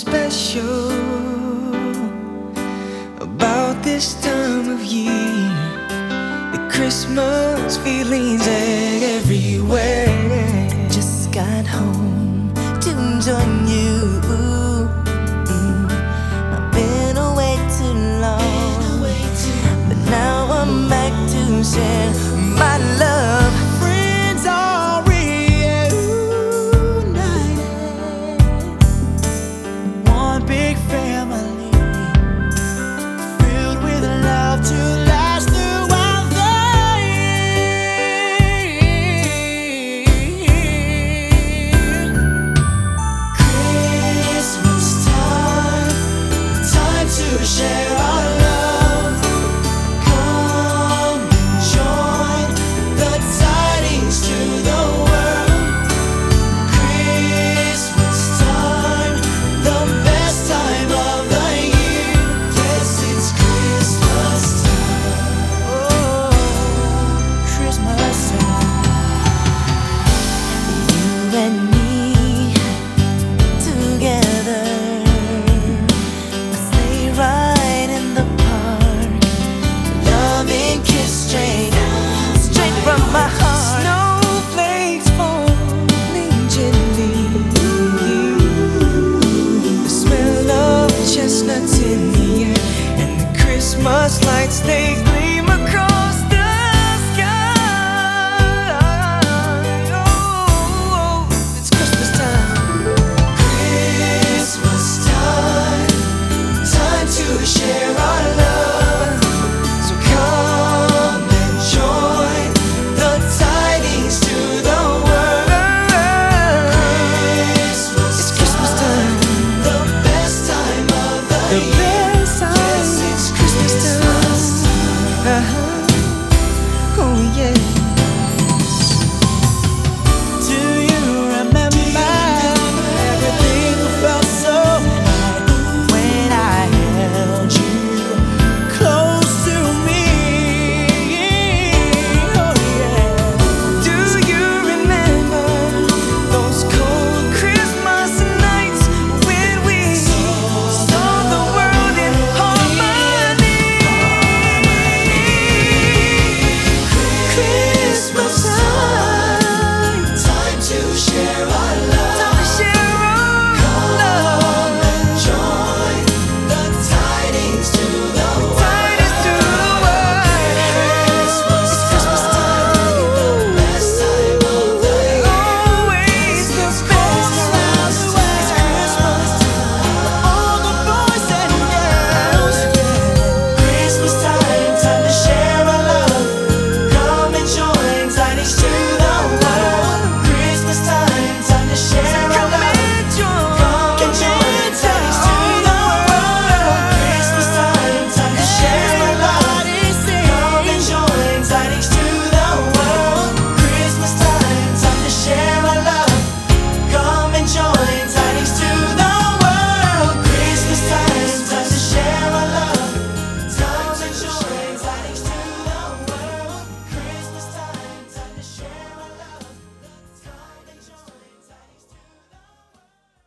special about this time of year. Christmas feelings everywhere. Just got home to join you. share